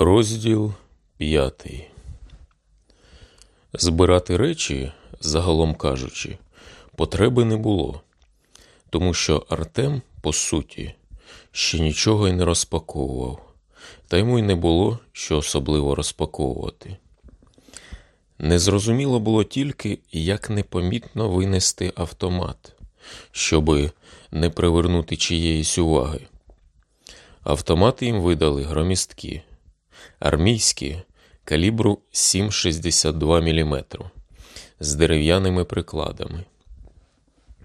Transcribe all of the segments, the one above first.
Розділ п'ятий. Збирати речі, загалом кажучи, потреби не було, тому що Артем, по суті, ще нічого й не розпаковував, та йому й не було що особливо розпаковувати. Незрозуміло було тільки, як непомітно винести автомат, щоби не привернути чиєїсь уваги. Автомати їм видали громісткі, армійські калібру 7,62 мм з дерев'яними прикладами.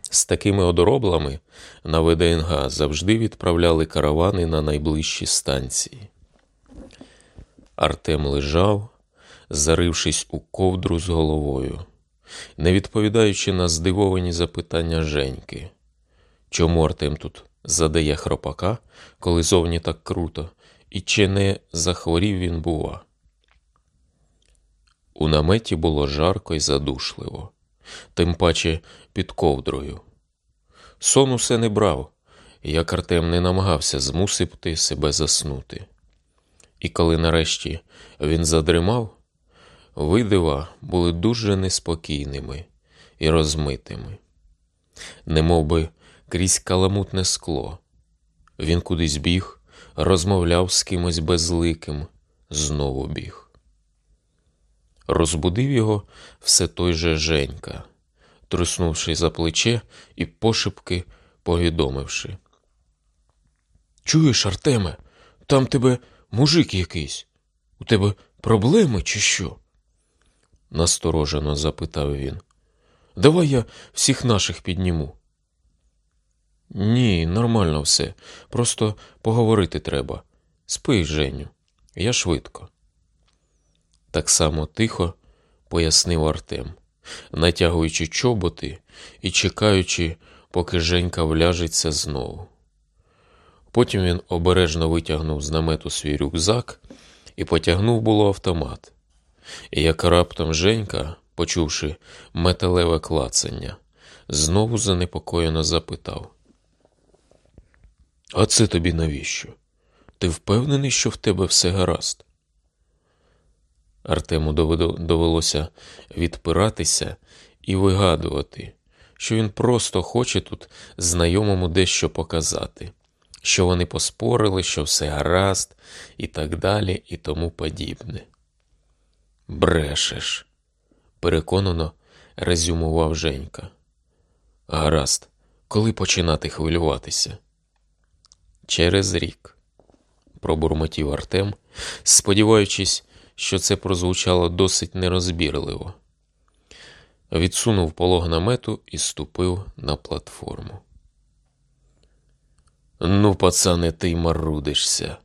З такими одороблами на ВДНГ завжди відправляли каравани на найближчі станції. Артем лежав, зарившись у ковдру з головою, не відповідаючи на здивовані запитання Женьки. Чому Артем тут задає хропака, коли зовні так круто, і чи не захворів він, бува? У наметі було жарко й задушливо, тим паче під ковдрою. Сон усе не брав, як Артем не намагався змусити себе заснути. І коли нарешті він задримав, видива були дуже неспокійними і розмитими, немов би крізь каламутне скло. Він кудись біг, розмовляв з кимось безликим, знову біг. Розбудив його все той же Женька, труснувши за плече і пошепки повідомивши. Чуєш, Артеме, там тебе мужик якийсь. У тебе проблеми, чи що? насторожено запитав він. Давай я всіх наших підніму. Ні, нормально все. Просто поговорити треба. Спи, Женю, я швидко. Так само тихо пояснив Артем, натягуючи чоботи і чекаючи, поки Женька вляжеться знову. Потім він обережно витягнув з намету свій рюкзак і потягнув було автомат. І як раптом Женька, почувши металеве клацання, знову занепокоєно запитав: А це тобі навіщо? Ти впевнений, що в тебе все гаразд? Артему довелося відпиратися і вигадувати, що він просто хоче тут знайомому дещо показати, що вони поспорили, що все гаразд, і так далі, і тому подібне. Брешеш, переконано резюмував Женька. Гаразд, коли починати хвилюватися? Через рік, пробурмотів Артем, сподіваючись, що це прозвучало досить нерозбірливо. Відсунув полог намету і ступив на платформу. Ну, пацане, ти й марудишся,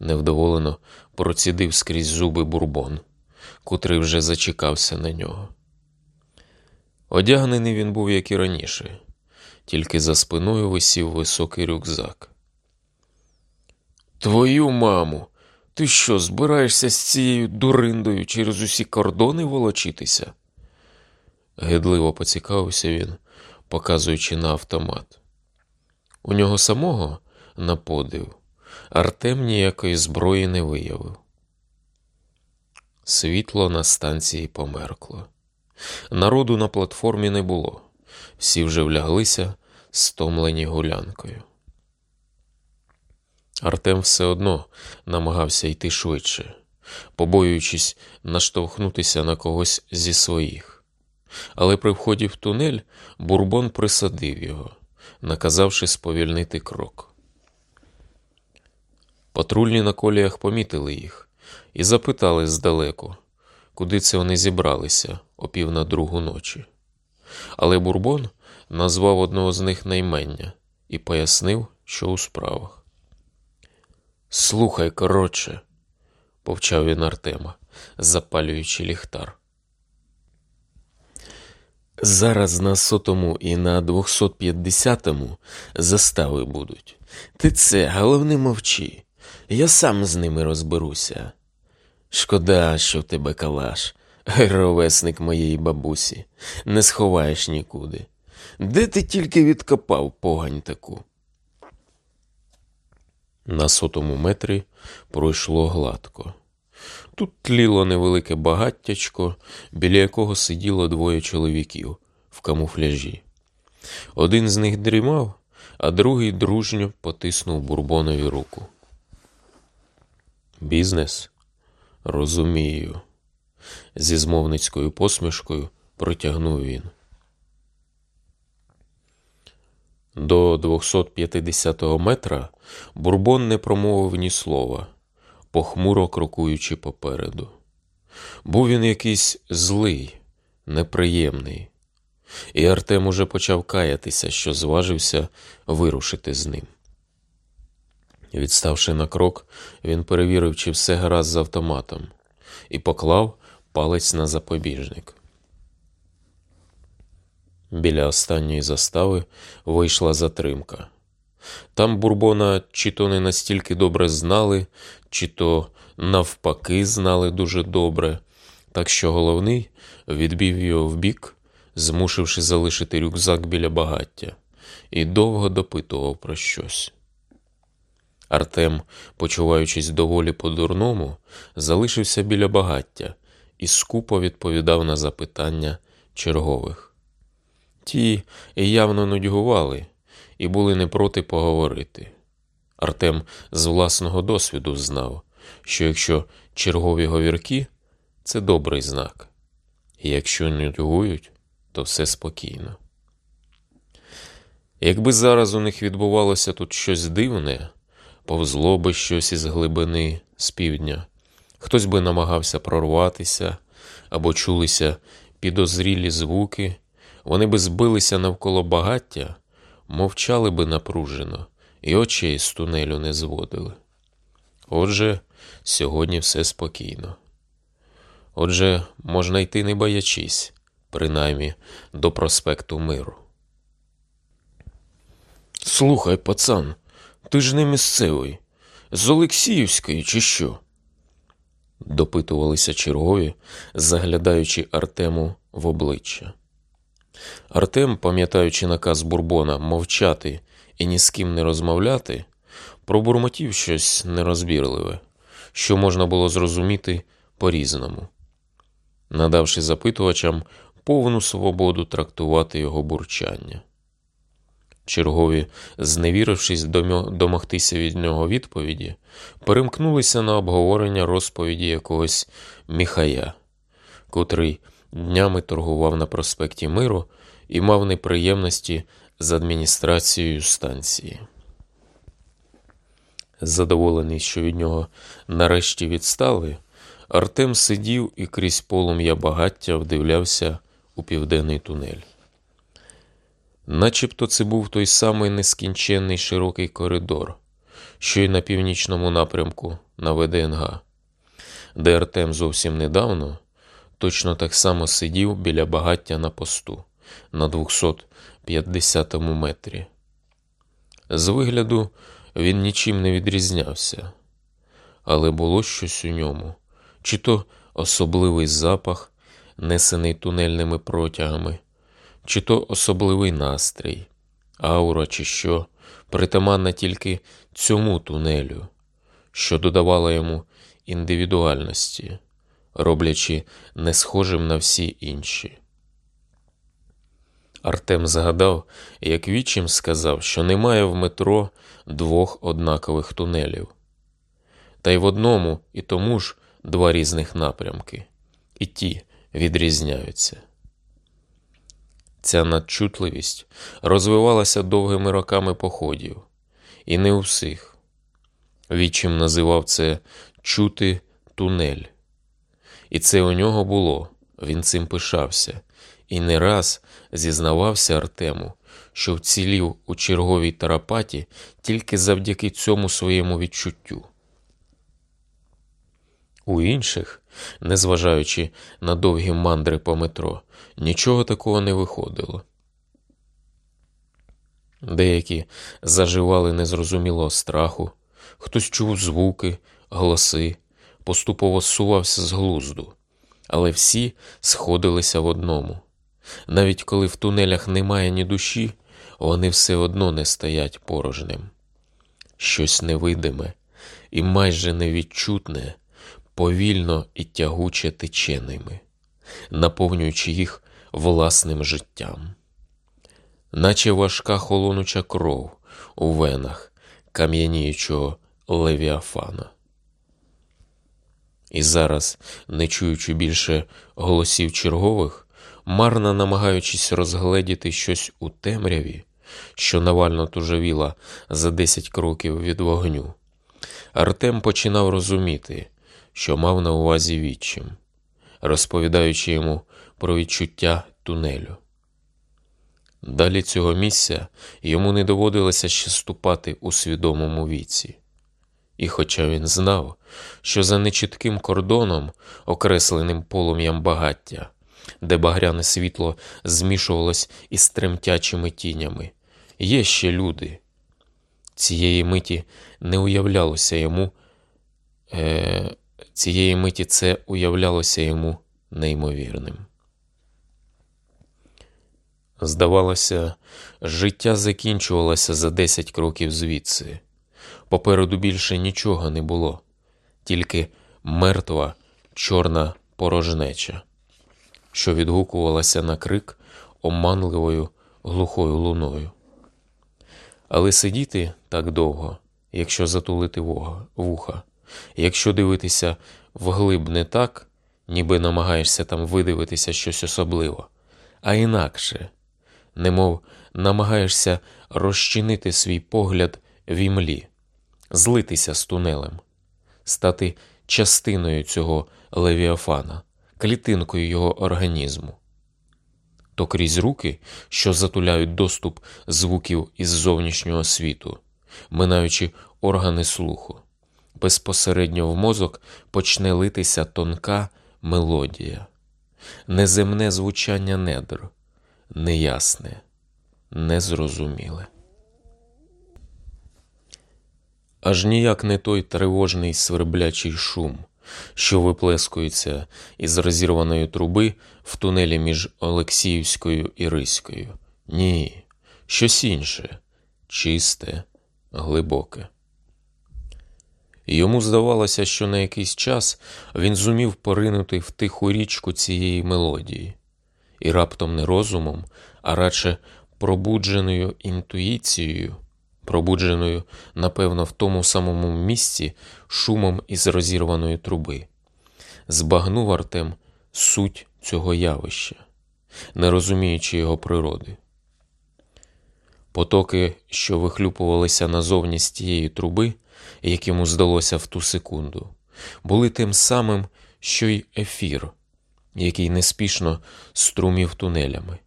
невдоволено процідив скрізь зуби бурбон, котрий вже зачекався на нього. Одягнений він був, як і раніше, тільки за спиною висів високий рюкзак. Твою маму, ти що, збираєшся з цією дуриндою через усі кордони волочитися? Гидливо поцікавився він, показуючи на автомат. У нього самого, на подив, Артем ніякої зброї не виявив. Світло на станції померкло. Народу на платформі не було, всі вже вляглися, стомлені гулянкою. Артем все одно намагався йти швидше, побоюючись наштовхнутися на когось зі своїх. Але при вході в тунель бурбон присадив його, наказавши сповільнити крок. Патрульні на коліях помітили їх і запитали здалеку, куди це вони зібралися о пів на другу ночі. Але бурбон назвав одного з них наймення і пояснив, що у справах. Слухай, коротше, повчав він Артема, запалюючи ліхтар. Зараз на сотому і на 250-му застави будуть. Ти це, головне, мовчи. Я сам з ними розберуся. Шкода, що в тебе калаш, ровесник моєї бабусі, не сховаєш нікуди. Де ти тільки відкопав погань таку? На сотому метрі пройшло гладко. Тут тліло невелике багаттячко, біля якого сиділо двоє чоловіків в камуфляжі. Один з них дрімав, а другий дружньо потиснув бурбонові руку. Бізнес? Розумію. Зі змовницькою посмішкою протягнув він. До 250-го метра Бурбон не промовив ні слова, похмуро крокуючи попереду. Був він якийсь злий, неприємний, і Артем уже почав каятися, що зважився вирушити з ним. Відставши на крок, він перевірив, чи все гаразд з автоматом, і поклав палець на запобіжник. Біля останньої застави вийшла затримка. Там Бурбона чи то не настільки добре знали, чи то навпаки знали дуже добре, так що головний відбів його вбік, змушивши залишити рюкзак біля багаття, і довго допитував про щось. Артем, почуваючись доволі по-дурному, залишився біля багаття і скупо відповідав на запитання чергових. Ті явно нудьгували і були не проти поговорити. Артем з власного досвіду знав, що якщо чергові говірки це добрий знак, і якщо нудьгують, то все спокійно. Якби зараз у них відбувалося тут щось дивне, повзло би щось із глибини з півдня, хтось би намагався прорватися або чулися підозрілі звуки, вони би збилися навколо багаття, мовчали би напружено і очей з тунелю не зводили. Отже, сьогодні все спокійно. Отже, можна йти не боячись, принаймні до проспекту Миру. Слухай, пацан, ти ж не місцевий, з Олексіївської, чи що? допитувалися чергові, заглядаючи Артему в обличчя. Артем, пам'ятаючи наказ Бурбона мовчати і ні з ким не розмовляти, пробурмотів щось нерозбірливе, що можна було зрозуміти по-різному, надавши запитувачам повну свободу трактувати його бурчання. Чергові, зневірившись домогтися від нього відповіді, перемкнулися на обговорення розповіді якогось міхая, котрий днями торгував на проспекті Миру і мав неприємності з адміністрацією станції. Задоволений, що від нього нарешті відстали, Артем сидів і крізь полум'я багаття вдивлявся у південний тунель. Начебто це був той самий нескінченний широкий коридор, що й на північному напрямку на ВДНГ, де Артем зовсім недавно точно так само сидів біля багаття на посту на 250 метрі. З вигляду він нічим не відрізнявся, але було щось у ньому, чи то особливий запах, несений тунельними протягами, чи то особливий настрій, аура, чи що, притаманна тільки цьому тунелю, що додавала йому індивідуальності, роблячи не схожим на всі інші. Артем згадав, як вічим сказав, що немає в метро двох однакових тунелів. Та й в одному і тому ж два різних напрямки, і ті відрізняються. Ця надчутливість розвивалася довгими роками походів, і не у всіх. Вічим називав це чути тунель. І це у нього було, він цим пишався, і не раз зізнавався Артему, що вцілів у черговій тарапаті тільки завдяки цьому своєму відчуттю. У інших, незважаючи на довгі мандри по метро, нічого такого не виходило. Деякі заживали незрозумілого страху, хтось чув звуки, голоси, поступово зсувався з глузду, але всі сходилися в одному. Навіть коли в тунелях немає ні душі, вони все одно не стоять порожним. щось невидиме і майже невідчутне, повільно і тягуче тече ними, наповнюючи їх власним життям, наче важка холонуча кров у венах кам'яніючого левіафана. І зараз, не чуючи більше голосів чергових, марно намагаючись розгледіти щось у темряві, що навально тужавіла за десять кроків від вогню, Артем починав розуміти, що мав на увазі відчим, розповідаючи йому про відчуття тунелю. Далі цього місця йому не доводилося ще ступати у свідомому віці. І хоча він знав, що за нечітким кордоном, окресленим полум'ям багаття, де багряне світло змішувалось із тремтячими тінями, є ще люди. Цієї миті не уявлялося йому, е, цієї миті це уявлялося йому неймовірним. Здавалося, життя закінчувалося за десять кроків звідси. Попереду більше нічого не було, тільки мертва чорна порожнеча, що відгукувалася на крик оманливою глухою луною. Але сидіти так довго, якщо затулити вуха, якщо дивитися вглиб не так, ніби намагаєшся там видивитися щось особливе, а інакше, немов намагаєшся розчинити свій погляд в імлі злитися з тунелем, стати частиною цього левіафана, клітинкою його організму. То крізь руки, що затуляють доступ звуків із зовнішнього світу, минаючи органи слуху, безпосередньо в мозок почне литися тонка мелодія, неземне звучання недр, неясне, незрозуміле аж ніяк не той тривожний сверблячий шум, що виплескується із розірваної труби в тунелі між Олексіївською і Риською. Ні, щось інше, чисте, глибоке. Йому здавалося, що на якийсь час він зумів поринути в тиху річку цієї мелодії, і раптом не розумом, а радше пробудженою інтуїцією пробудженою, напевно, в тому самому місці шумом із розірваної труби. Збагнув Артем суть цього явища, не розуміючи його природи. Потоки, що вихлюпувалися назовні з тієї труби, як йому здалося в ту секунду, були тим самим, що й ефір, який неспішно струмів тунелями.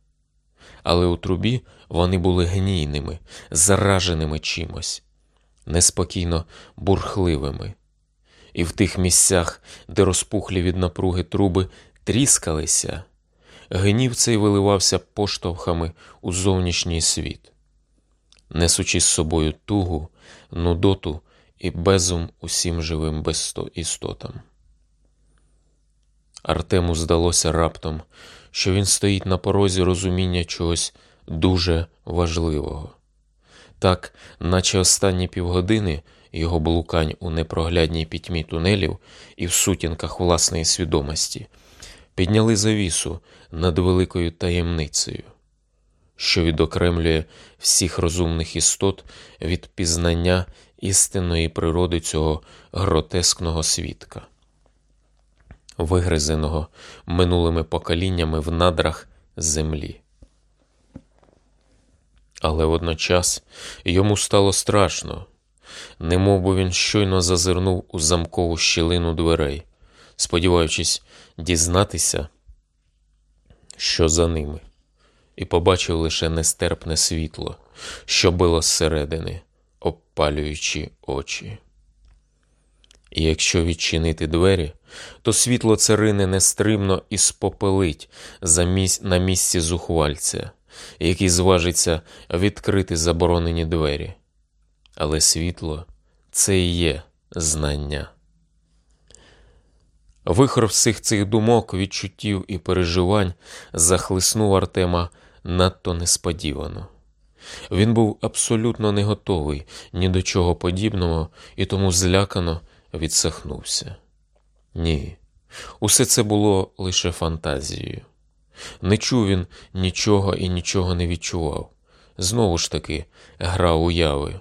Але у трубі вони були гнійними, зараженими чимось, неспокійно бурхливими. І в тих місцях, де розпухлі від напруги труби тріскалися, гнів цей виливався поштовхами у зовнішній світ, несучи з собою тугу, нудоту і безум усім живим істотам. Артему здалося раптом, що він стоїть на порозі розуміння чогось дуже важливого. Так, наче останні півгодини його блукань у непроглядній пітьмі тунелів і в сутінках власної свідомості підняли завісу над великою таємницею, що відокремлює всіх розумних істот від пізнання істинної природи цього гротескного свідка, вигризеного минулими поколіннями в надрах землі. Але водночас йому стало страшно, немов би він щойно зазирнув у замкову щілину дверей, сподіваючись дізнатися, що за ними, і побачив лише нестерпне світло, що било зсередини, обпалюючи очі. І якщо відчинити двері, то світло царине нестримно і спопелить за місць на місці зухвальця який зважиться відкрити заборонені двері. Але світло це і є знання. Вихор всіх цих думок, відчуттів і переживань захлиснув Артема надто несподівано. Він був абсолютно не готовий ні до чого подібного і тому злякано відсахнувся. Ні, усе це було лише фантазією. Не чув він нічого і нічого не відчував. Знову ж таки, гра уяви.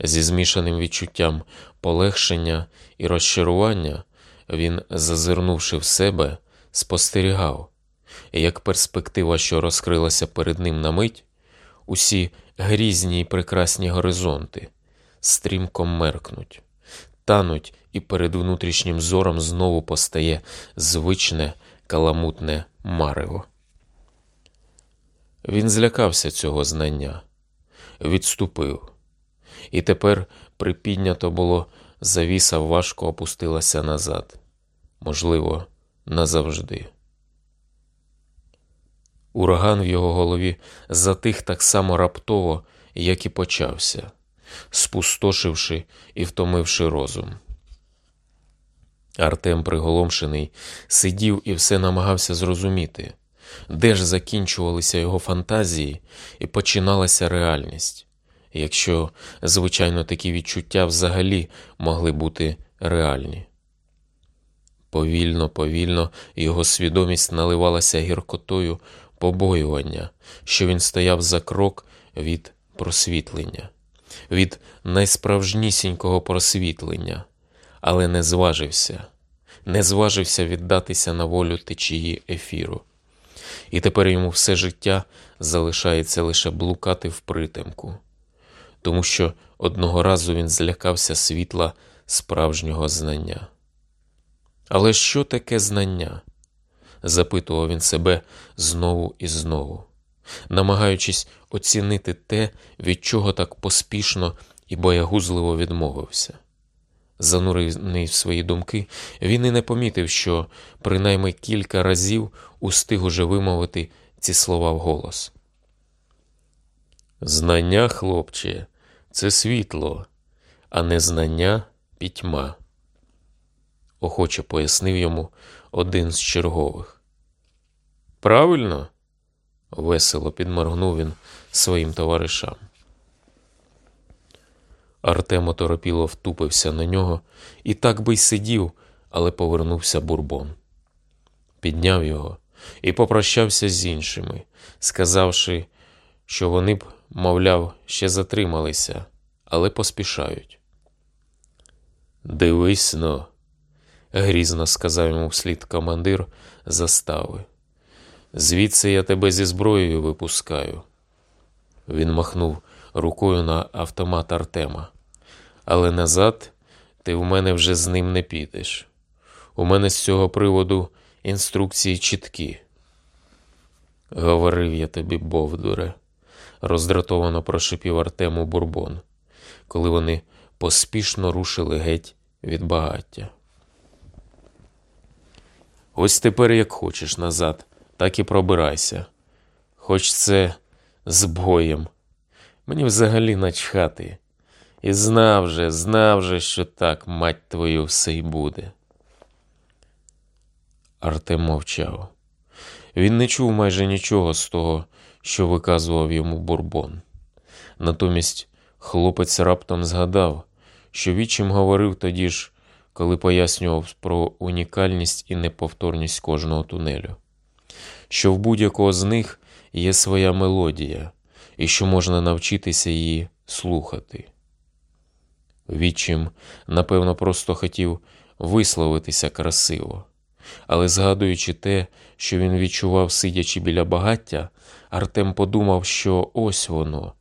Зі змішаним відчуттям полегшення і розчарування він, зазирнувши в себе, спостерігав, як перспектива, що розкрилася перед ним на мить, усі грізні й прекрасні горизонти стрімко меркнуть, тануть, і перед внутрішнім зором знову постає звичне каламутне марево. Він злякався цього знання, відступив, і тепер припіднято було завіса важко опустилася назад, можливо, назавжди. Ураган в його голові затих так само раптово, як і почався, спустошивши і втомивши розум. Артем, приголомшений, сидів і все намагався зрозуміти, де ж закінчувалися його фантазії і починалася реальність, якщо, звичайно, такі відчуття взагалі могли бути реальні. Повільно, повільно його свідомість наливалася гіркотою побоювання, що він стояв за крок від просвітлення, від найсправжнісінького просвітлення, але не зважився, не зважився віддатися на волю течії ефіру. І тепер йому все життя залишається лише блукати в притемку, тому що одного разу він злякався світла справжнього знання. Але що таке знання? запитував він себе знову і знову, намагаючись оцінити те, від чого так поспішно і боягузливо відмовився. Занурений в свої думки, він і не помітив, що принаймні кілька разів устиг уже вимовити ці слова вголос. Знання, хлопче, це світло, а не знання пітьма, охоче пояснив йому один з чергових. Правильно? весело підморгнув він своїм товаришам. Артем оторопіло втупився на нього і так би й сидів, але повернувся бурбон. Підняв його і попрощався з іншими, сказавши, що вони б, мовляв, ще затрималися, але поспішають. Дивись но, грізно сказав йому вслід командир застави. Звідси я тебе зі зброєю випускаю. Він махнув рукою на автомат Артема. Але назад ти в мене вже з ним не підеш. У мене з цього приводу інструкції чіткі. Говорив я тобі, Бовдуре, роздратовано прошипів Артему Бурбон, коли вони поспішно рушили геть від багаття. Ось тепер, як хочеш назад, так і пробирайся. Хоч це з боєм. Мені взагалі начхати. І знав же, знав же, що так, мать твою, все й буде. Артем мовчав. Він не чув майже нічого з того, що виказував йому бурбон. Натомість хлопець раптом згадав, що вічим говорив тоді ж, коли пояснював про унікальність і неповторність кожного тунелю, що в будь-якого з них є своя мелодія, і що можна навчитися її слухати. Вічим, напевно, просто хотів висловитися красиво, але згадуючи те, що він відчував, сидячи біля багаття, Артем подумав, що ось воно,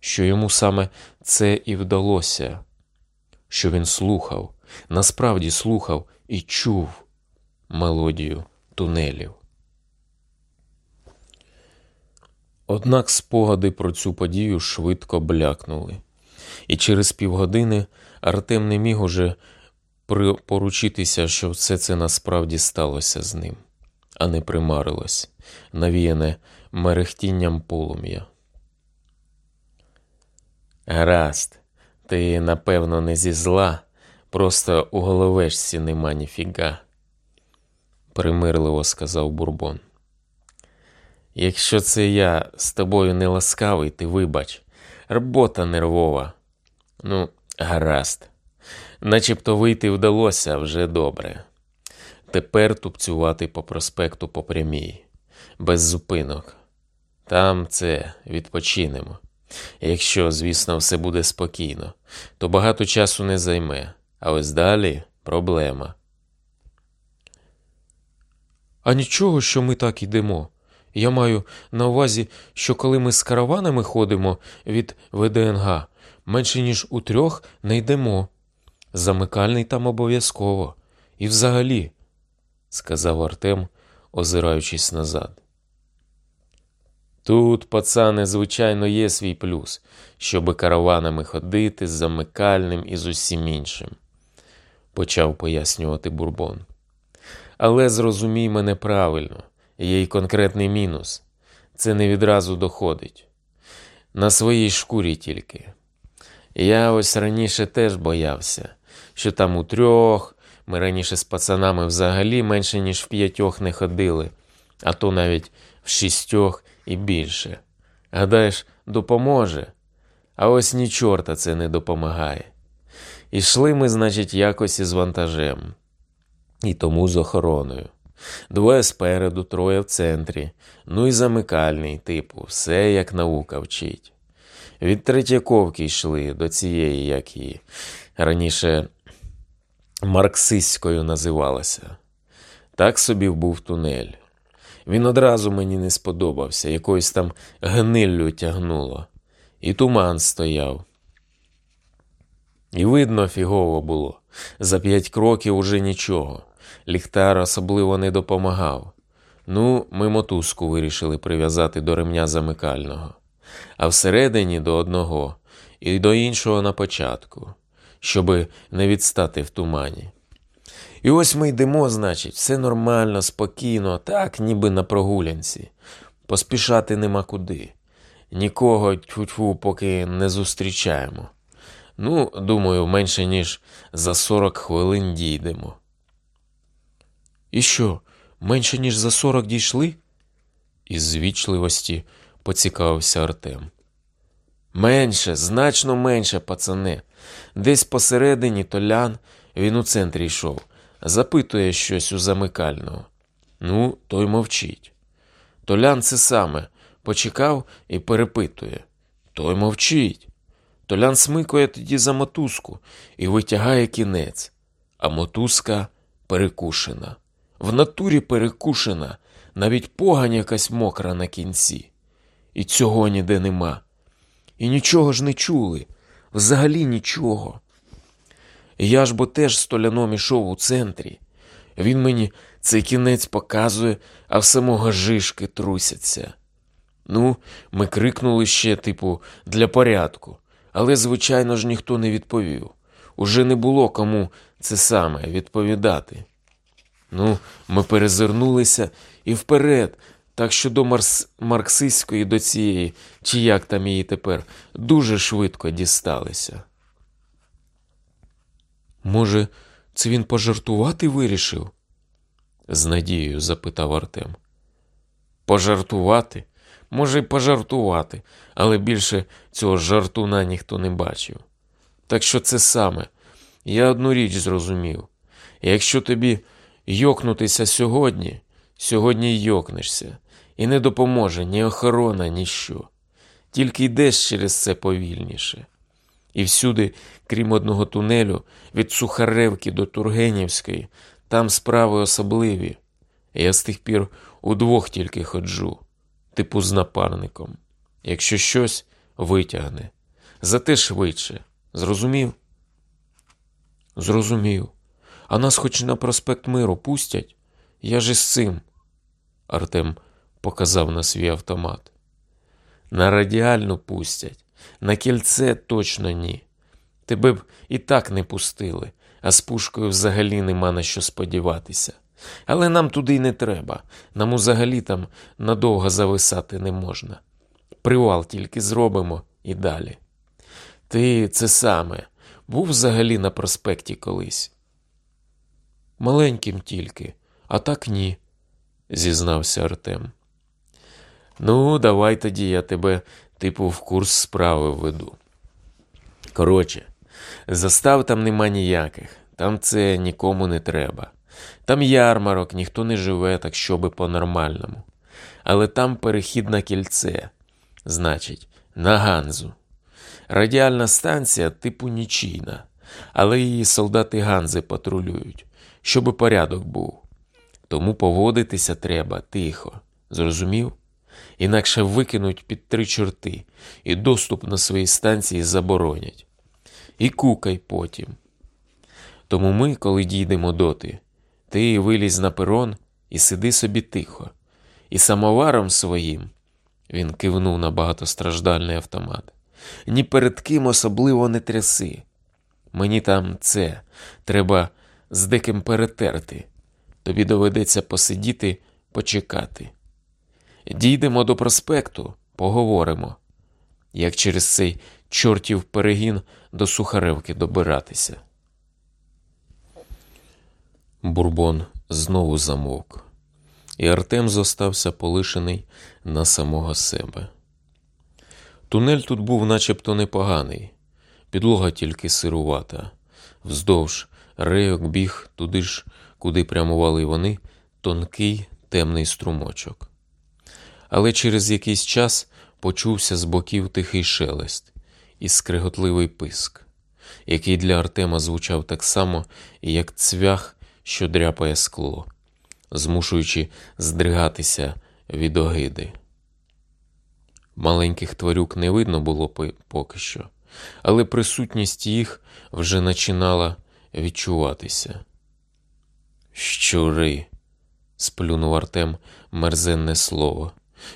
що йому саме це і вдалося, що він слухав, насправді слухав і чув мелодію тунелів. Однак спогади про цю подію швидко блякнули, і через півгодини Артем не міг уже поручитися, що все це насправді сталося з ним, а не примарилось, навіяне мерехтінням полум'я. Гаразд, ти, напевно, не зі зла, просто у головешці нема ніфіга, примирливо сказав Бурбон. Якщо це я з тобою не ласкавий, ти вибач, робота нервова. Ну, гаразд. Начебто вийти вдалося вже добре. Тепер тупцювати по проспекту по прямій, без зупинок. Там це відпочинемо. Якщо, звісно, все буде спокійно, то багато часу не займе, а ось далі проблема. А нічого, що ми так йдемо. Я маю на увазі, що коли ми з караванами ходимо від ВДНГ, менше ніж у трьох не йдемо. Замикальний там обов'язково. І взагалі, сказав Артем, озираючись назад. Тут, пацане, звичайно, є свій плюс, щоби караванами ходити з замикальним і з усім іншим, почав пояснювати Бурбон. Але зрозумій мене правильно, є й конкретний мінус. Це не відразу доходить. На своїй шкурі тільки. Я ось раніше теж боявся, що там у трьох, ми раніше з пацанами взагалі менше, ніж в п'ятьох не ходили, а то навіть в шістьох і більше. Гадаєш, допоможе? А ось ні чорта це не допомагає. Ішли ми, значить, якось із вантажем, і тому з охороною. Двоє спереду, троє в центрі, ну і замикальний, типу, все як наука вчить. Від Третьяковки йшли до цієї, як її раніше марксистською називалася. Так собі був тунель. Він одразу мені не сподобався, якоюсь там гниллю тягнуло, і туман стояв. І видно, фігово було. За п'ять кроків уже нічого. Ліхтар особливо не допомагав. Ну, ми мотузку вирішили прив'язати до ремня замикального, а всередині до одного і до іншого на початку, щоби не відстати в тумані. І ось ми йдемо, значить, все нормально, спокійно, так, ніби на прогулянці. Поспішати нема куди. Нікого тьфу-тьфу поки не зустрічаємо. Ну, думаю, менше ніж за 40 хвилин дійдемо. І що, менше ніж за 40 дійшли? Із звічливості поцікавився Артем. Менше, значно менше, пацане. Десь посередині толян він у центрі йшов запитує щось у замикального. Ну, той мовчить. Толян це саме почекав і перепитує. Той мовчить. Толян смикує тоді за мотузку і витягає кінець, а мотузка перекушена. В натурі перекушена, навіть погань якась мокра на кінці. І цього ніде нема. І нічого ж не чули, взагалі нічого. Я ж бо теж з толяном ішов у центрі. Він мені цей кінець показує, а в самого жишки трусяться. Ну, ми крикнули ще, типу, для порядку, але, звичайно ж, ніхто не відповів. Уже не було кому це саме відповідати. Ну, ми перезирнулися і вперед, так що до марс... марксистської, до цієї, чи як там її тепер, дуже швидко дісталися. Може, це він пожартувати вирішив? з надією запитав Артем. Пожартувати? Може, й пожартувати, але більше цього жартуна ніхто не бачив. Так що це саме, я одну річ зрозумів. Якщо тобі йокнутися сьогодні, сьогодні йокнешся, і не допоможе ні охорона, ні що. Тільки йдеш через це повільніше. І всюди, крім одного тунелю, від Сухаревки до Тургенівської, там справи особливі. Я з тих пір удвох тільки ходжу, типу з напарником. Якщо щось витягне, зате швидше. Зрозумів? Зрозумів. А нас хоч на проспект Миру пустять? Я ж із цим. Артем показав на свій автомат. На радіальну пустять. На кільце точно ні. Тебе б і так не пустили, а з пушкою взагалі нема на що сподіватися. Але нам туди й не треба. Нам взагалі там надовго зависати не можна. Привал тільки зробимо і далі. Ти це саме був взагалі на проспекті колись? Маленьким тільки, а так ні, зізнався Артем. Ну, давай тоді я тебе, типу, в курс справи введу. Коротше, застав там нема ніяких, там це нікому не треба. Там ярмарок, ніхто не живе, так щоби по-нормальному. Але там перехід на кільце, значить, на Ганзу. Радіальна станція типу нічийна, але її солдати Ганзи патрулюють, щоби порядок був. Тому поводитися треба тихо, зрозумів? Інакше викинуть під три чорти і доступ на свої станції заборонять. І кукай потім. Тому ми, коли дійдемо доти, ти вилізь на перон і сиди собі тихо. І самоваром своїм, він кивнув на багатостраждальний автомат, ні перед ким особливо не тряси. Мені там це треба з деким перетерти. Тобі доведеться посидіти, почекати. Дійдемо до проспекту, поговоримо, як через цей чортів перегін до Сухаревки добиратися. Бурбон знову замовк, і Артем зостався полишений на самого себе. Тунель тут був начебто непоганий, підлога тільки сирувата, вздовж рейок біг туди ж, куди прямували вони, тонкий темний струмочок. Але через якийсь час почувся з боків тихий шелест і скриготливий писк, який для Артема звучав так само, як цвях, що дряпає скло, змушуючи здригатися від огиди. Маленьких тварюк не видно було поки що, але присутність їх вже починала відчуватися. Щури, сплюнув Артем мерзенне слово,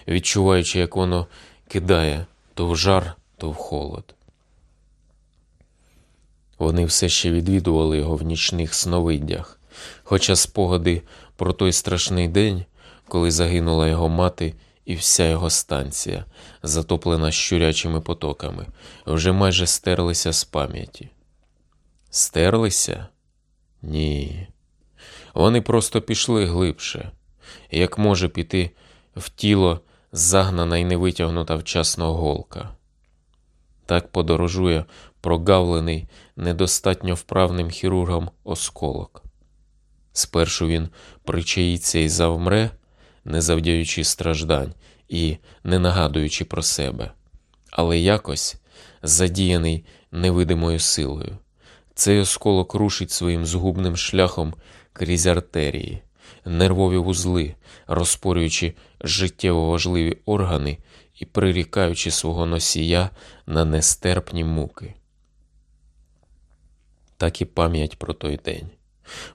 відчуваючи, як воно кидає то в жар, то в холод. Вони все ще відвідували його в нічних сновиддях, хоча спогади про той страшний день, коли загинула його мати і вся його станція, затоплена щурячими потоками, вже майже стерлися з пам'яті. Стерлися? Ні. Вони просто пішли глибше, як може піти в тіло загнана і невитягнута вчасно голка. Так подорожує прогавлений недостатньо вправним хірургом осколок. Спершу він причаїться і завмре, не завдяючи страждань і не нагадуючи про себе, але якось задіяний невидимою силою. Цей осколок рушить своїм згубним шляхом крізь артерії, нервові вузли, розпорюючи життєво важливі органи і прирікаючи свого носія на нестерпні муки. Так і пам'ять про той день,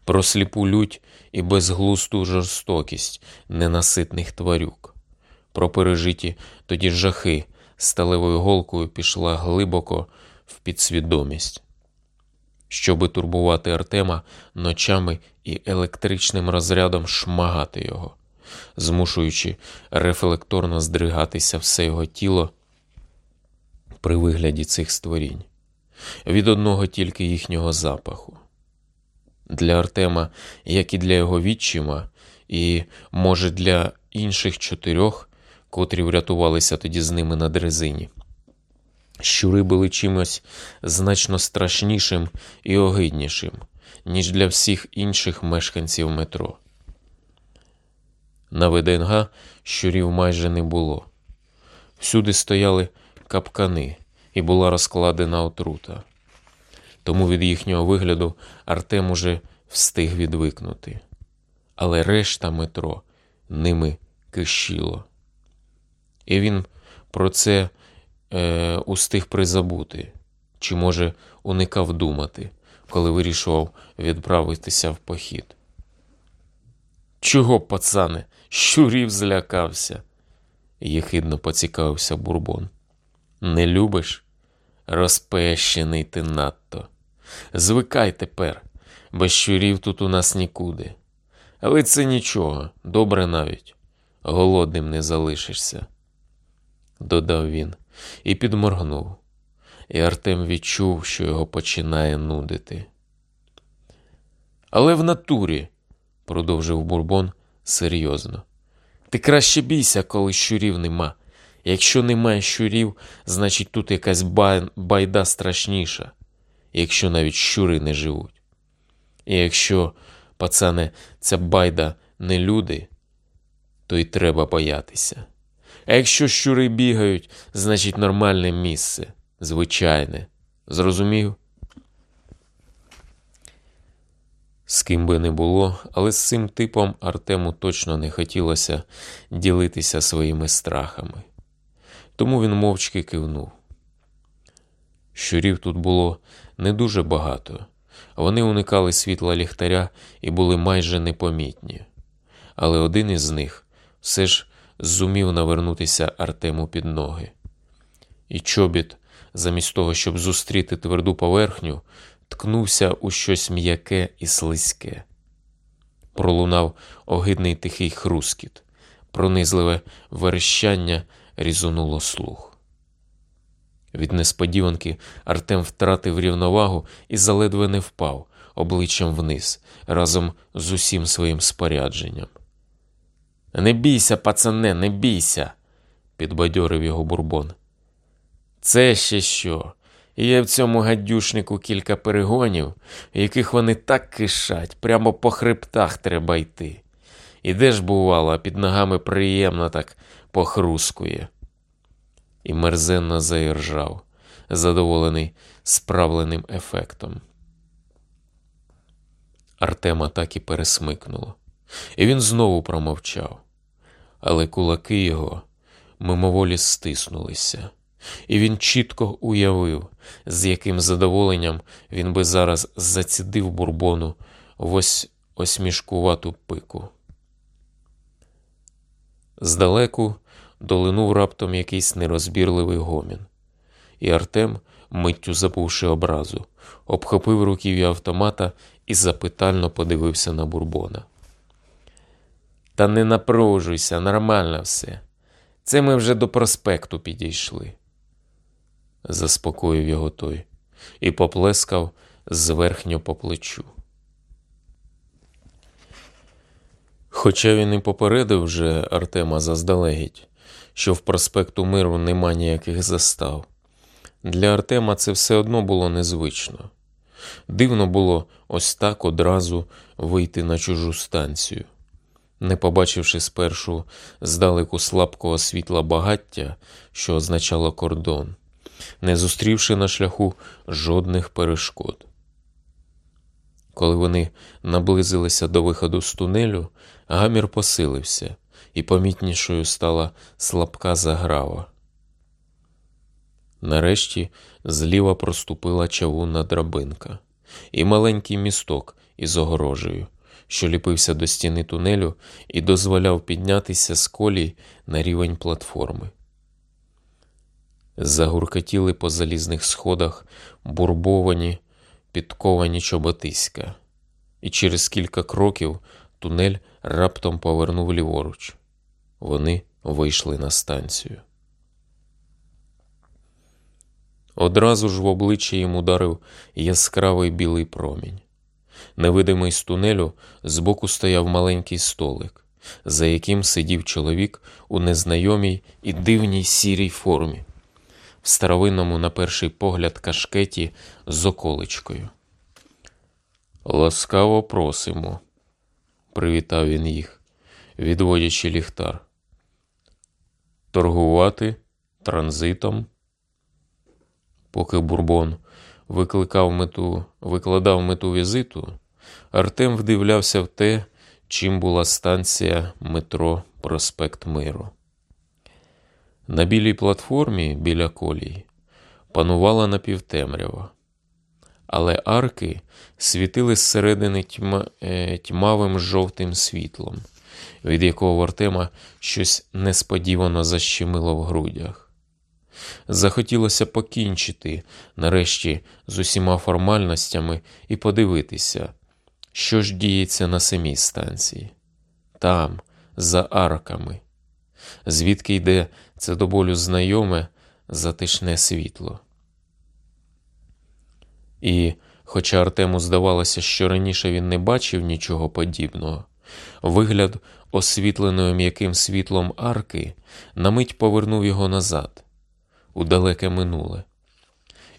про сліпу лють і безглусту жорстокість ненаситних тварюк, про пережиті тоді жахи сталевою голкою пішла глибоко в підсвідомість. Щоби турбувати Артема ночами і електричним розрядом шмагати його, змушуючи рефлекторно здригатися все його тіло при вигляді цих створінь, від одного тільки їхнього запаху. Для Артема, як і для його відчима, і, може, для інших чотирьох, котрі врятувалися тоді з ними на дрезині. Щури були чимось значно страшнішим і огиднішим, ніж для всіх інших мешканців метро. На ВДНГ щурів майже не було. Всюди стояли капкани і була розкладена отрута. Тому від їхнього вигляду Артем уже встиг відвикнути. Але решта метро ними кишіло. І він про це е, устиг призабути, чи, може, уникав думати, коли вирішував відправитися в похід. Чого, пацане, щурів злякався? єхидно поцікавився бурбон. Не любиш? Розпещений ти надто. Звикай тепер, без щурів тут у нас нікуди. Але це нічого, добре навіть, голодним не залишишся, додав він і підморгнув, і Артем відчув, що його починає нудити. Але в натурі, продовжив бурбон серйозно, Ти краще бійся, коли щурів нема. Якщо немає щурів, значить тут якась ба- байда страшніша, якщо навіть щури не живуть. І якщо, пацане, ця байда не люди, то й треба боятися. А якщо щури бігають, значить нормальне місце, звичайне. Зрозумів? З ким би не було, але з цим типом Артему точно не хотілося ділитися своїми страхами. Тому він мовчки кивнув. Щурів тут було не дуже багато. Вони уникали світла ліхтаря і були майже непомітні. Але один із них все ж зумів навернутися Артему під ноги. І чобіт, замість того, щоб зустріти тверду поверхню, ткнувся у щось м'яке і слизьке. Пролунав огидний тихий хрускіт, пронизливе верещання різонуло слух. Від несподіванки Артем втратив рівновагу і заледве не впав обличчям вниз разом з усім своїм спорядженням. Не бійся, пацане, не бійся, підбадьорив його бурбон. Це ще що? Є в цьому гадюшнику кілька перегонів, яких вони так кишать, прямо по хребтах треба йти. Ідеш, бувало, під ногами приємно так похрускує. І мерзенно заіржав, задоволений справленим ефектом. Артема так і пересмикнуло, і він знову промовчав, але кулаки його мимоволі стиснулися, і він чітко уявив, з яким задоволенням він би зараз зацідив бурбону в ось осмішкувату пику. Здалеку долинув раптом якийсь нерозбірливий гомін, і Артем, миттю забувши образу, обхопив руків'я автомата і запитально подивився на бурбона. Та не напружуйся, нормально все. Це ми вже до проспекту підійшли, заспокоїв його той і поплескав зверхньо по плечу. Хоча він і попередив вже Артема заздалегідь, що в проспекту Миру нема ніяких застав. Для Артема це все одно було незвично. Дивно було ось так одразу вийти на чужу станцію. Не побачивши спершу здалеку слабкого світла багаття, що означало кордон, не зустрівши на шляху жодних перешкод. Коли вони наблизилися до виходу з тунелю, гамір посилився, і помітнішою стала слабка заграва. Нарешті зліва проступила чавунна драбинка і маленький місток із огорожею, що ліпився до стіни тунелю і дозволяв піднятися з колій на рівень платформи. Загуркотіли по залізних сходах бурбовані, підковані чоботиська, і через кілька кроків тунель раптом повернув ліворуч. Вони вийшли на станцію. Одразу ж в обличчя їм ударив яскравий білий промінь. Невидимий з тунелю збоку стояв маленький столик, за яким сидів чоловік у незнайомій і дивній сірій формі, в старовинному, на перший погляд, кашкеті з околичкою. Ласкаво просимо, привітав він їх, відводячи ліхтар. Торгувати транзитом. Поки Бурбон викликав мету, викладав мету візиту, Артем вдивлявся в те, чим була станція метро Проспект Миру. На білій платформі біля колії панувала напівтемрява, але арки світили зсередини тьма, е, тьмавим жовтим світлом, від якого Артема щось несподівано защемило в грудях. Захотілося покінчити нарешті з усіма формальностями і подивитися, що ж діється на самій станції, там, за арками, звідки йде це до болю знайоме затишне світло. І, хоча Артему здавалося, що раніше він не бачив нічого подібного, Вигляд освітленої м'яким світлом арки на мить повернув його назад, у далеке минуле,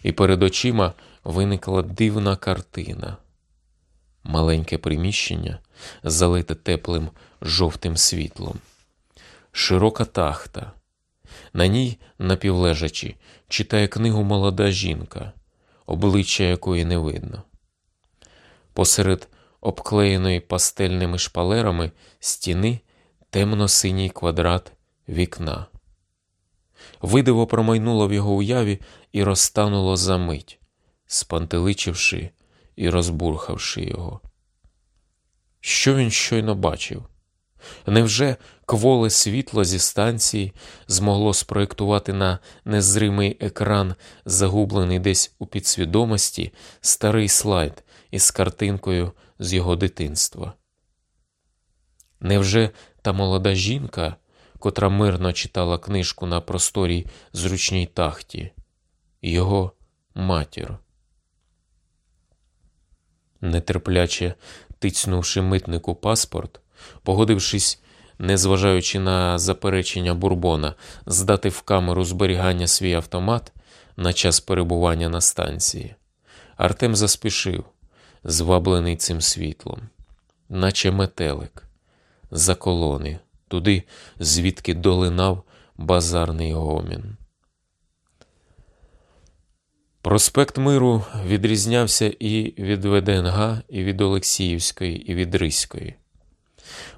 і перед очима виникла дивна картина. Маленьке приміщення, залите теплим жовтим світлом, широка тахта. На ній, напівлежачи, читає книгу молода жінка, обличчя якої не видно. Посеред обклеєної пастельними шпалерами стіни темно-синій квадрат вікна. Видиво промайнуло в його уяві і розтануло за мить, спантеличивши і розбурхавши його. Що він щойно бачив? Невже кволе світло зі станції змогло спроєктувати на незримий екран, загублений десь у підсвідомості, старий слайд із картинкою з його дитинства? Невже та молода жінка, котра мирно читала книжку на просторій зручній тахті, його матір? Нетерпляче тицнувши митнику паспорт, погодившись, незважаючи на заперечення бурбона, здати в камеру зберігання свій автомат на час перебування на станції, Артем заспішив, зваблений цим світлом, наче метелик, за колони, туди, звідки долинав базарний гомін. Проспект Миру відрізнявся і від ВДНГ, і від Олексіївської, і від Риської.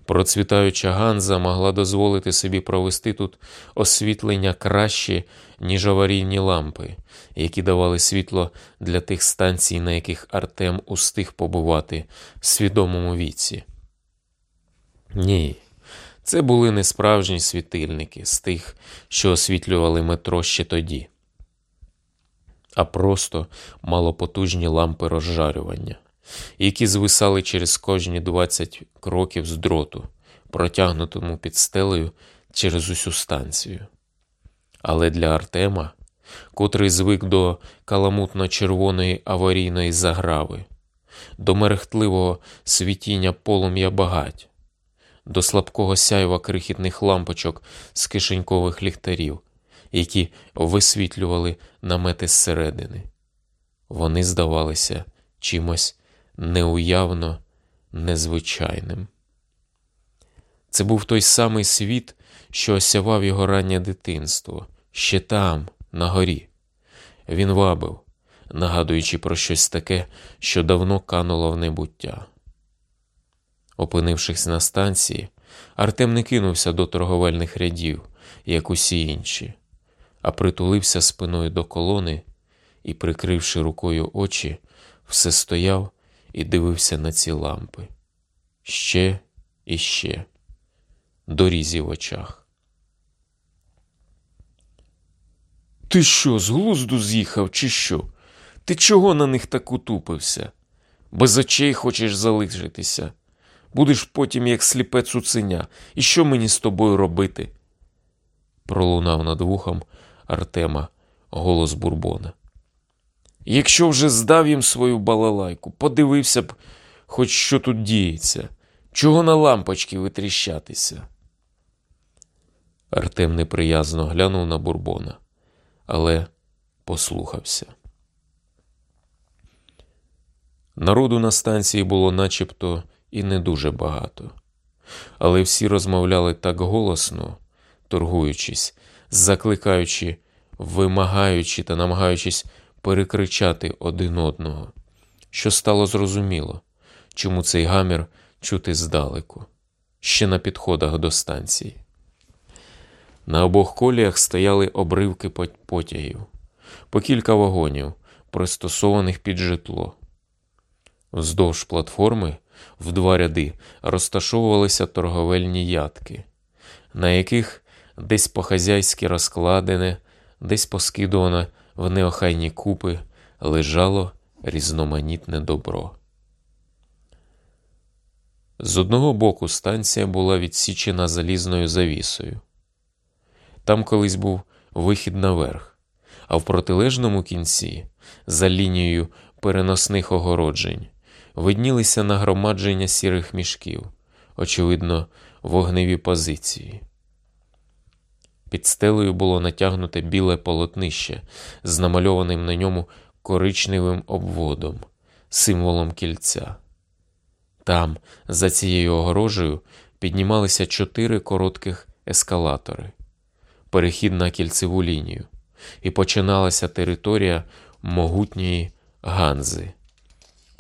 Процвітаюча Ганза могла дозволити собі провести тут освітлення краще, ніж аварійні лампи, які давали світло для тих станцій, на яких Артем устиг побувати в свідомому віці. Ні, це були не справжні світильники з тих, що освітлювали метро ще тоді а просто малопотужні лампи розжарювання, які звисали через кожні 20 кроків з дроту, протягнутому під стелею через усю станцію. Але для Артема, котрий звик до каламутно-червоної аварійної заграви, до мерехтливого світіння полум'я багать, до слабкого сяйва крихітних лампочок з кишенькових ліхтарів які висвітлювали намети зсередини. Вони здавалися чимось неуявно незвичайним. Це був той самий світ, що осявав його раннє дитинство, ще там, на горі. Він вабив, нагадуючи про щось таке, що давно кануло в небуття. Опинившись на станції, Артем не кинувся до торговельних рядів, як усі інші а притулився спиною до колони і, прикривши рукою очі, все стояв і дивився на ці лампи. Ще і ще, дорізі в очах. Ти що, з глузду з'їхав, чи що? Ти чого на них так утупився? Без очей хочеш залишитися. Будеш потім, як сліпе цуценя, і що мені з тобою робити? Пролунав над вухом Артема голос Бурбона. Якщо вже здав їм свою балалайку, подивився б, хоч що тут діється, чого на лампочки витріщатися. Артем неприязно глянув на Бурбона, але послухався. Народу на станції було начебто і не дуже багато, але всі розмовляли так голосно, торгуючись, закликаючи, вимагаючи та намагаючись перекричати один одного, що стало зрозуміло, чому цей гамір чути здалеку, ще на підходах до станції. На обох коліях стояли обривки потягів, по кілька вагонів, пристосованих під житло. Вздовж платформи в два ряди розташовувалися торговельні ядки, на яких десь по-хазяйськи розкладене, десь поскидуване в неохайні купи, лежало різноманітне добро. З одного боку станція була відсічена залізною завісою. Там колись був вихід наверх, а в протилежному кінці, за лінією переносних огороджень, виднілися нагромадження сірих мішків, очевидно, вогневі позиції. Під стелею було натягнуте біле полотнище з намальованим на ньому коричневим обводом, символом кільця. Там, за цією огорожею, піднімалися чотири коротких ескалатори, перехід на кільцеву лінію, і починалася територія могутньої Ганзи,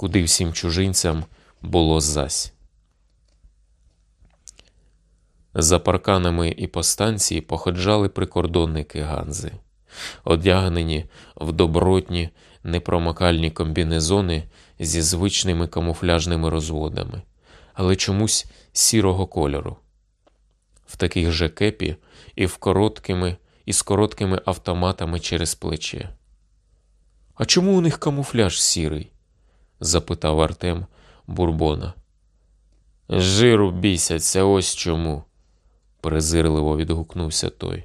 куди всім чужинцям було зась. За парканами і по станції походжали прикордонники Ганзи, одягнені в добротні непромокальні комбінезони зі звичними камуфляжними розводами, але чомусь сірого кольору. В таких же кепі і в короткими, і з короткими автоматами через плече. А чому у них камуфляж сірий? Запитав Артем Бурбона. Жиру бісяться, ось чому, презирливо відгукнувся той.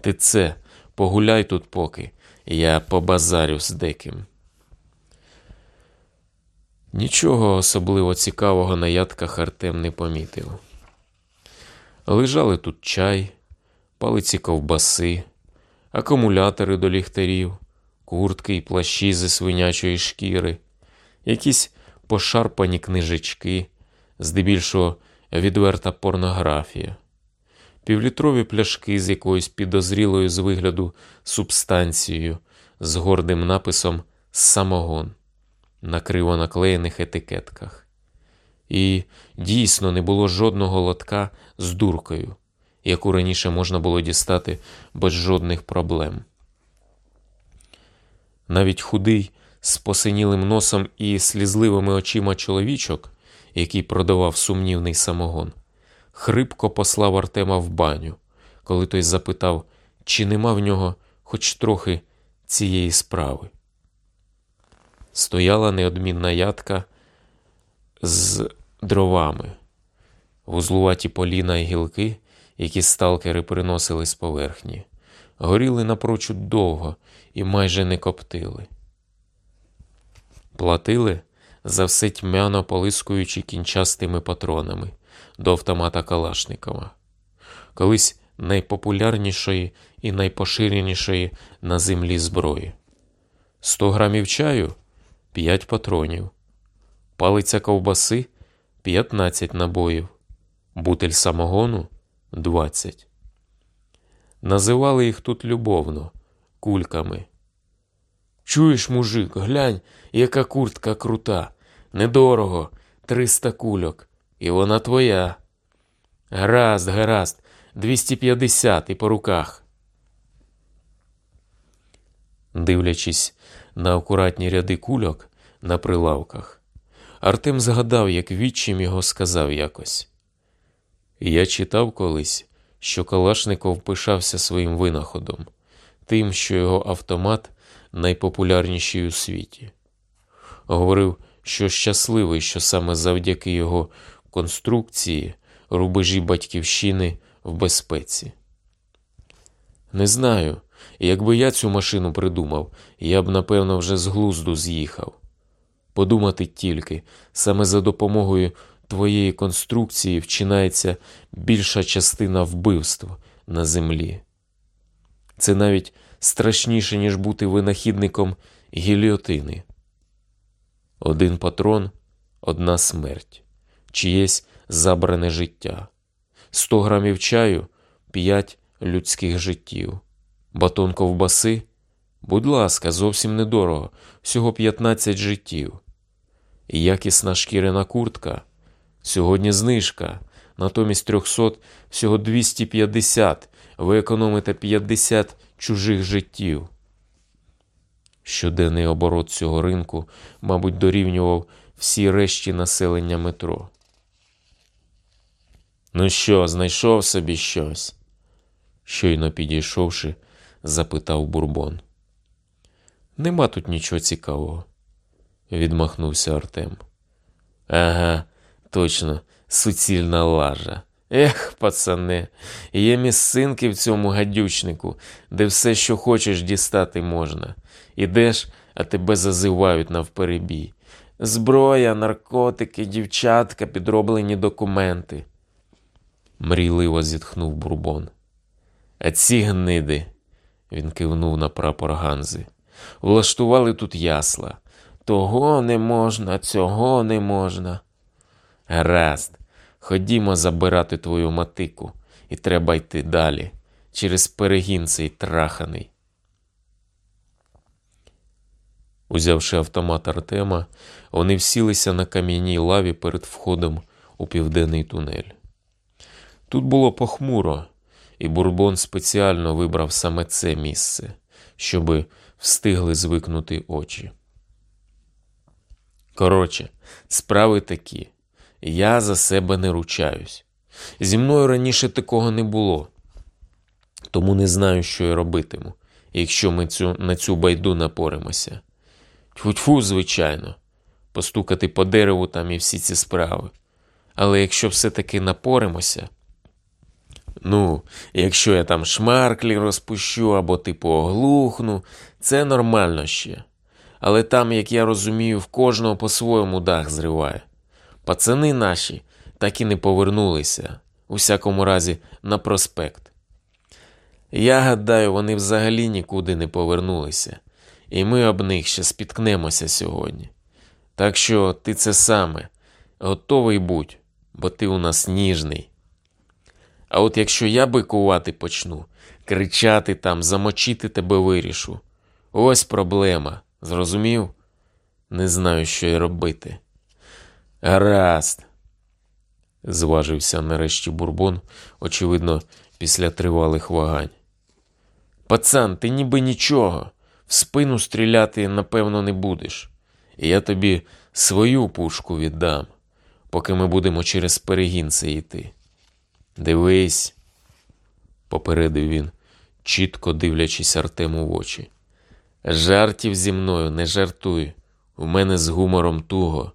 Ти це, погуляй тут поки, я побазарю з деким. Нічого особливо цікавого на ядках Артем не помітив. Лежали тут чай, палиці ковбаси, акумулятори до ліхтарів, куртки і плащі зі свинячої шкіри, якісь пошарпані книжечки, здебільшого відверта порнографія, півлітрові пляшки з якоюсь підозрілою з вигляду субстанцією, з гордим написом самогон на криво наклеєних етикетках. І дійсно не було жодного лотка з дуркою, яку раніше можна було дістати без жодних проблем. Навіть худий, з посинілим носом і слізливими очима чоловічок, який продавав сумнівний самогон, хрипко послав Артема в баню, коли той запитав, чи нема в нього хоч трохи цієї справи. Стояла неодмінна ядка з дровами, вузлуваті поліна і гілки, які сталкери приносили з поверхні, горіли напрочуд довго і майже не коптили. Платили за все тьмяно полискуючи кінчастими патронами до автомата Калашникова, колись найпопулярнішої і найпоширенішої на землі зброї. 100 грамів чаю 5 патронів, палиця ковбаси 15 набоїв, бутель самогону 20. Називали їх тут любовно, кульками. Чуєш, мужик, глянь, яка куртка крута, недорого, 300 кульок, і вона твоя. Гаразд, гаразд, 250 і по руках. Дивлячись на акуратні ряди кульок на прилавках, Артем згадав, як відчим його сказав якось. Я читав колись, що Калашников пишався своїм винаходом, тим, що його автомат найпопулярніший у світі. Говорив, що щасливий, що саме завдяки його конструкції рубежі батьківщини в безпеці. Не знаю, якби я цю машину придумав, я б, напевно, вже з глузду з'їхав. Подумати тільки, саме за допомогою твоєї конструкції вчинається більша частина вбивств на землі. Це навіть страшніше, ніж бути винахідником гільйотини. Один патрон, одна смерть, чиєсь забране життя, сто грамів чаю, п'ять людських життів, батон ковбаси. Будь ласка, зовсім недорого, всього 15 життів. Якісна шкіряна куртка. Сьогодні знижка. Натомість 300 всього 250. Ви економите 50 чужих життів. Щоденний оборот цього ринку, мабуть, дорівнював всі решті населення метро. Ну що, знайшов собі щось? щойно підійшовши, запитав Бурбон. Нема тут нічого цікавого, відмахнувся Артем. Ага, точно, суцільна лажа. Ех, пацане, є місцинки в цьому гадючнику, де все, що хочеш, дістати можна. Ідеш, а тебе зазивають навперебій. Зброя, наркотики, дівчатка, підроблені документи. Мрійливо зітхнув бурбон. А ці гниди, він кивнув на прапор Ганзи. Влаштували тут ясла. Того не можна, цього не можна. Гаразд, ходімо забирати твою матику, і треба йти далі, через перегін цей траханий. Узявши автомат Артема, вони всілися на кам'яній лаві перед входом у південний тунель. Тут було похмуро, і Бурбон спеціально вибрав саме це місце, щоби встигли звикнути очі. Коротше, справи такі. Я за себе не ручаюсь. Зі мною раніше такого не було, тому не знаю, що я робитиму, якщо ми цю, на цю байду напоримося. Тьфу-тьфу, звичайно, постукати по дереву там і всі ці справи. Але якщо все-таки напоримося, ну, якщо я там шмарклі розпущу або типу оглухну, це нормально ще. Але там, як я розумію, в кожного по-своєму дах зриває. Пацани наші так і не повернулися, у всякому разі, на проспект. Я гадаю, вони взагалі нікуди не повернулися, і ми об них ще спіткнемося сьогодні. Так що ти це саме, готовий будь, бо ти у нас ніжний. А от якщо я бикувати почну, кричати там, замочити тебе вирішу. Ось проблема, зрозумів? Не знаю, що й робити. Гаразд, зважився нарешті бурбон, очевидно, після тривалих вагань. Пацан, ти ніби нічого, в спину стріляти, напевно, не будеш. І я тобі свою пушку віддам, поки ми будемо через перегін це йти. Дивись, попередив він, чітко дивлячись Артему в очі. Жартів зі мною не жартуй. У мене з гумором туго.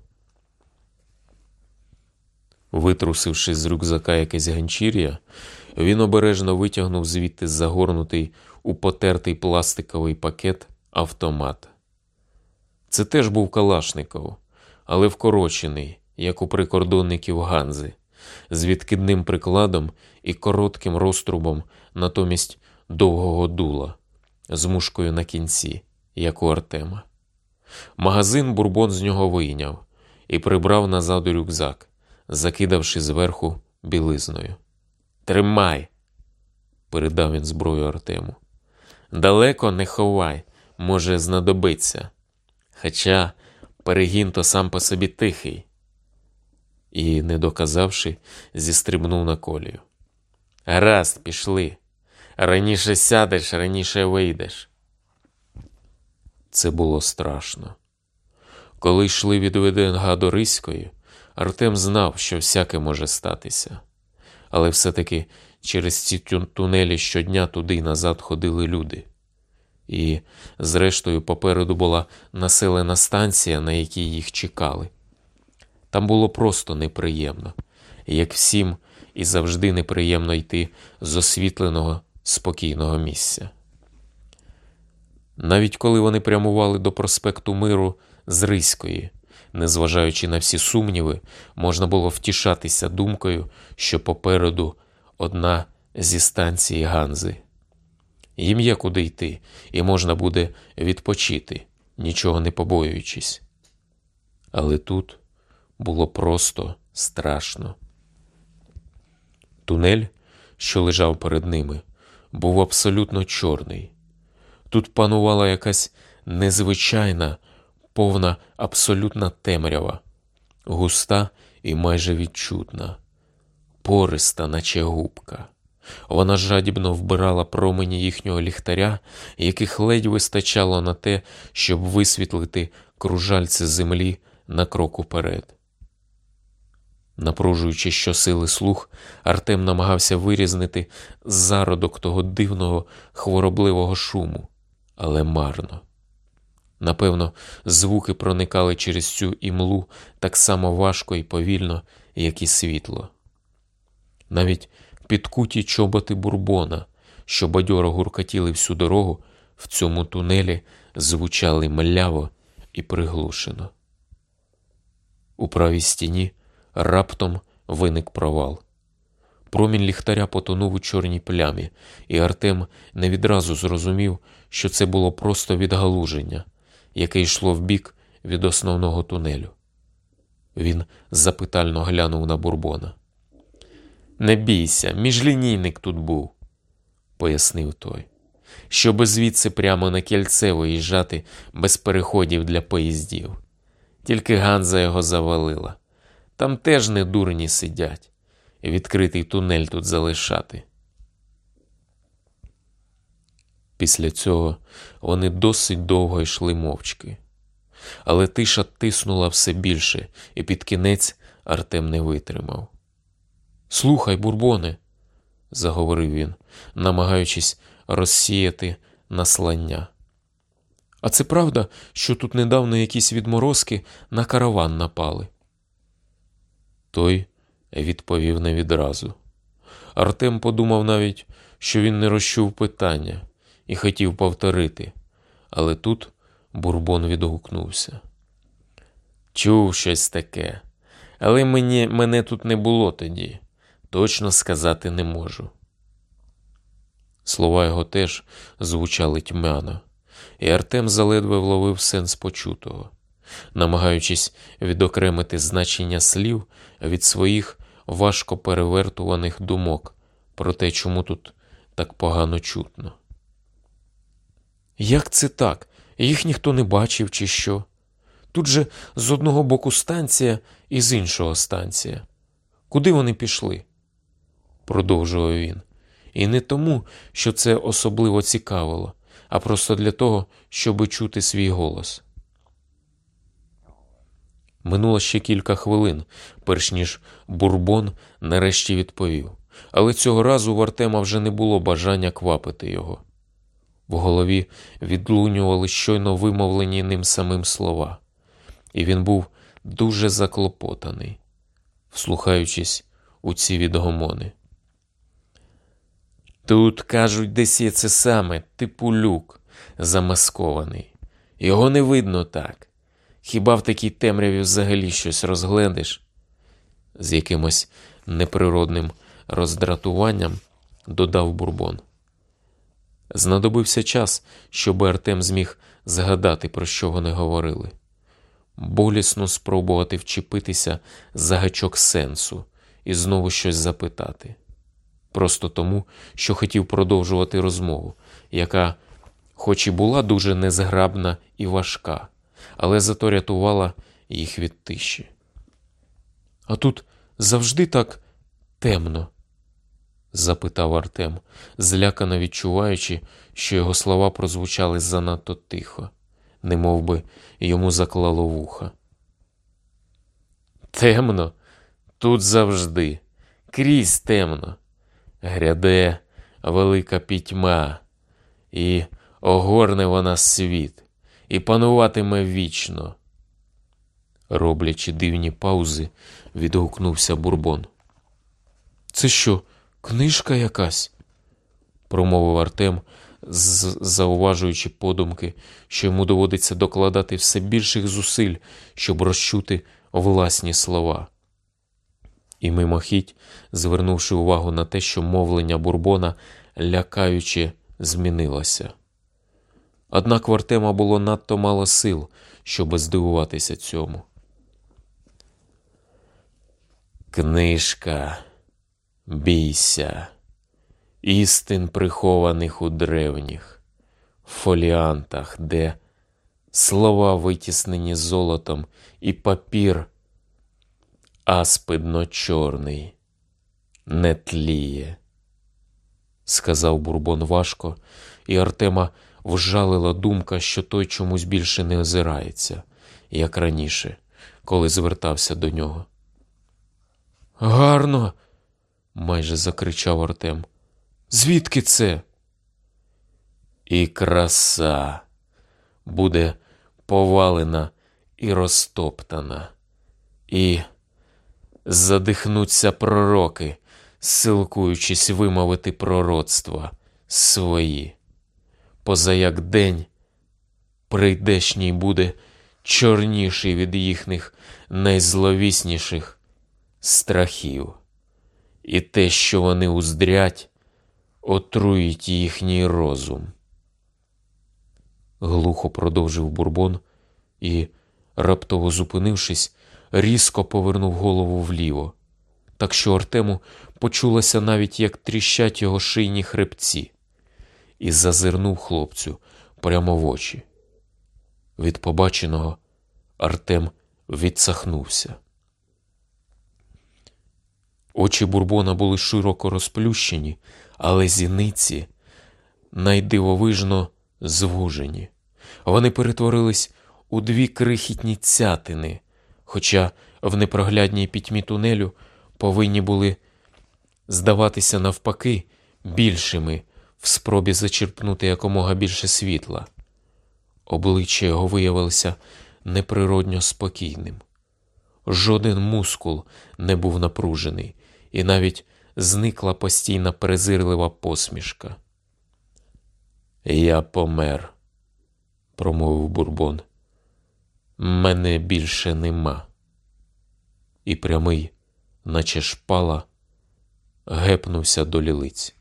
Витрусивши з рюкзака якесь ганчір'я, він обережно витягнув звідти загорнутий у потертий пластиковий пакет автомат. Це теж був Калашников, але вкорочений, як у прикордонників Ганзи, з відкидним прикладом і коротким розтрубом натомість довгого дула, з мушкою на кінці, як у Артема. Магазин бурбон з нього вийняв і прибрав назад у рюкзак, закидавши зверху білизною. Тримай, передав він зброю Артему. Далеко не ховай, може знадобиться. Хоча перегін то сам по собі тихий. І, не доказавши, зістрибнув на колію. Гаразд, пішли. Раніше сядеш, раніше вийдеш. Це було страшно. Коли йшли від ВДНГ до Риської, Артем знав, що всяке може статися. Але все-таки через ці тунелі щодня туди й назад ходили люди. І, зрештою, попереду була населена станція, на якій їх чекали. Там було просто неприємно, як всім і завжди неприємно йти з освітленого, спокійного місця. Навіть коли вони прямували до проспекту Миру з Риської, незважаючи на всі сумніви, можна було втішатися думкою, що попереду одна зі станцій Ганзи. Їм є куди йти, і можна буде відпочити, нічого не побоюючись. Але тут було просто страшно. Тунель, що лежав перед ними, був абсолютно чорний. Тут панувала якась незвичайна, повна абсолютна темрява, густа і майже відчутна, пориста, наче губка. Вона жадібно вбирала промені їхнього ліхтаря, яких ледь вистачало на те, щоб висвітлити кружальце землі на крок уперед. Напружуючи щосили слух, Артем намагався вирізнити зародок того дивного хворобливого шуму, але марно. Напевно, звуки проникали через цю імлу так само важко і повільно, як і світло. Навіть підкуті чоботи бурбона, що бадьоро гуркотіли всю дорогу, в цьому тунелі звучали мляво і приглушено. У правій стіні раптом виник провал. Промінь ліхтаря потонув у чорній плямі, і Артем не відразу зрозумів, що це було просто відгалуження, яке йшло вбік від основного тунелю. Він запитально глянув на бурбона. Не бійся, міжлінійник тут був, пояснив той. Щоби звідси прямо на кільце виїжджати без переходів для поїздів. Тільки Ганза його завалила. Там теж не дурні сидять, відкритий тунель тут залишати. Після цього вони досить довго йшли мовчки. Але тиша тиснула все більше, і під кінець Артем не витримав. Слухай, бурбоне, заговорив він, намагаючись розсіяти наслання. А це правда, що тут недавно якісь відморозки на караван напали? Той відповів не відразу. Артем подумав навіть, що він не розчув питання і хотів повторити, але тут бурбон відгукнувся. Чув щось таке, але мені, мене тут не було тоді, точно сказати не можу. Слова його теж звучали тьмяно, і Артем заледве вловив сенс почутого, намагаючись відокремити значення слів від своїх важко перевертуваних думок про те, чому тут так погано чутно. Як це так? Їх ніхто не бачив, чи що? Тут же з одного боку станція і з іншого станція. Куди вони пішли? продовжував він. І не тому, що це особливо цікавило, а просто для того, щоби чути свій голос. Минуло ще кілька хвилин, перш ніж бурбон нарешті відповів, але цього разу в Артема вже не було бажання квапити його. В голові відлунювали щойно вимовлені ним самим слова, і він був дуже заклопотаний, вслухаючись у ці відгомони. Тут, кажуть, десь є це саме, типу люк, замаскований. Його не видно так. Хіба в такій темряві взагалі щось розгледиш? З якимось неприродним роздратуванням додав бурбон. Знадобився час, щоб Артем зміг згадати, про що вони говорили. Болісно спробувати вчепитися за гачок сенсу і знову щось запитати. Просто тому, що хотів продовжувати розмову, яка, хоч і була дуже незграбна і важка, але зато рятувала їх від тиші. А тут завжди так темно? Запитав Артем, злякано відчуваючи, що його слова прозвучали занадто тихо, немов би йому заклало вуха. Темно, тут завжди, крізь темно. Гряде велика пітьма, і огорне вона світ, і пануватиме вічно. Роблячи дивні паузи, відгукнувся бурбон. Це що, книжка якась? промовив Артем, зауважуючи подумки, що йому доводиться докладати все більших зусиль, щоб розчути власні слова. І мимохідь, звернувши увагу на те, що мовлення бурбона лякаючи змінилося. Однак в Артема було надто мало сил, щоб здивуватися цьому. Книжка, бійся, істин прихованих у древніх, фоліантах, де слова витіснені золотом і папір аспидно чорний, не тліє, сказав бурбон важко, і Артема вжалила думка, що той чомусь більше не озирається, як раніше, коли звертався до нього. Гарно, майже закричав Артем. Звідки це? І краса буде повалена і розтоптана, і задихнуться пророки, силкуючись вимовити пророцтва свої. Позаяк день прийдешній буде чорніший від їхніх найзловісніших страхів, і те, що вони уздрять, отруїть їхній розум. Глухо продовжив бурбон і, раптово зупинившись, різко повернув голову вліво, так що Артему почулося навіть, як тріщать його шийні хребці, і зазирнув хлопцю прямо в очі. Від побаченого Артем відсахнувся. Очі бурбона були широко розплющені, але зіниці найдивовижно звужені. Вони перетворились у дві крихітні цятини, хоча в непроглядній пітьмі тунелю повинні були здаватися навпаки більшими в спробі зачерпнути якомога більше світла. Обличчя його виявилося неприродньо спокійним. Жоден мускул не був напружений, і навіть зникла постійна презирлива посмішка. Я помер, промовив бурбон. Мене більше нема. І прямий, наче шпала, гепнувся до лілиць.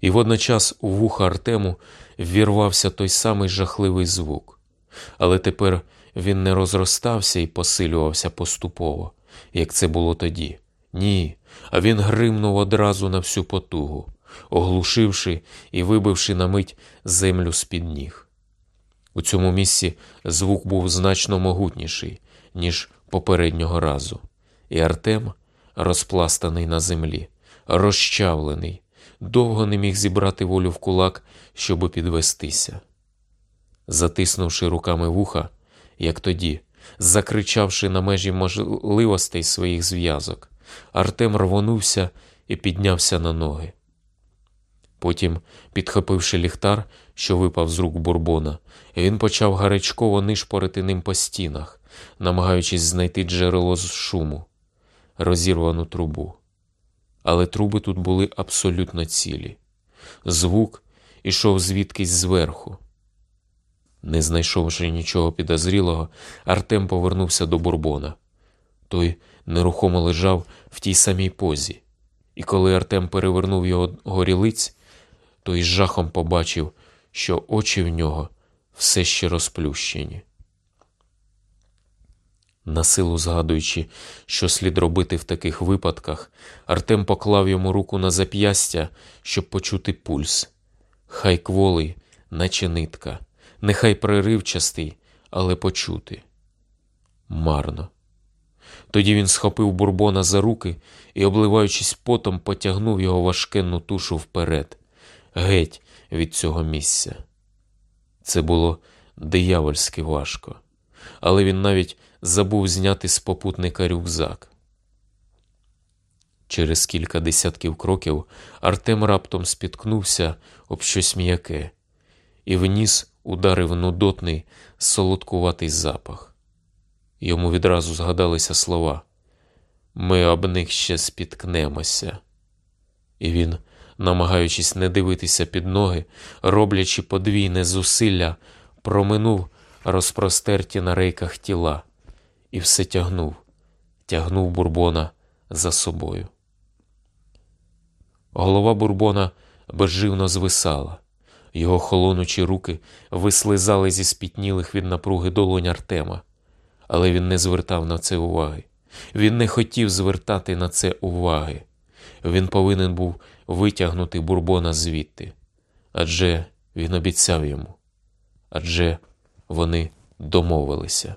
І водночас у вуха Артему ввірвався той самий жахливий звук, але тепер він не розростався і посилювався поступово, як це було тоді. Ні, а він гримнув одразу на всю потугу, оглушивши і вибивши на мить землю з-під ніг. У цьому місці звук був значно могутніший, ніж попереднього разу, і Артем, розпластаний на землі, розчавлений, довго не міг зібрати волю в кулак, щоби підвестися. Затиснувши руками вуха, як тоді, закричавши на межі можливостей своїх зв'язок, Артем рвонувся і піднявся на ноги. Потім, підхопивши ліхтар, що випав з рук бурбона, він почав гарячково нишпорити ним по стінах, намагаючись знайти джерело з шуму, розірвану трубу. Але труби тут були абсолютно цілі. Звук ішов звідкись зверху. Не знайшовши нічого підозрілого, Артем повернувся до бурбона. Той нерухомо лежав в тій самій позі, і коли Артем перевернув його горілиць, то із жахом побачив, що очі в нього все ще розплющені. Насилу згадуючи, що слід робити в таких випадках, Артем поклав йому руку на зап'ястя, щоб почути пульс. Хай кволий, наче нитка, нехай преривчастий, але почути. Марно. Тоді він схопив бурбона за руки і, обливаючись потом, потягнув його важкенну тушу вперед, геть від цього місця. Це було диявольськи важко, але він навіть забув зняти з попутника рюкзак. Через кілька десятків кроків Артем раптом спіткнувся об щось м'яке, і в ніс ударив нудотний солодкуватий запах. Йому відразу згадалися слова Ми об них ще спіткнемося. І він, намагаючись не дивитися під ноги, роблячи подвійне зусилля, проминув розпростерті на рейках тіла і все тягнув, тягнув бурбона за собою. Голова бурбона безживно звисала, його холонучі руки вислизали зі спітнілих від напруги долонь Артема, але він не звертав на це уваги. Він не хотів звертати на це уваги. Він повинен був витягнути бурбона звідти, адже він обіцяв йому, адже вони домовилися.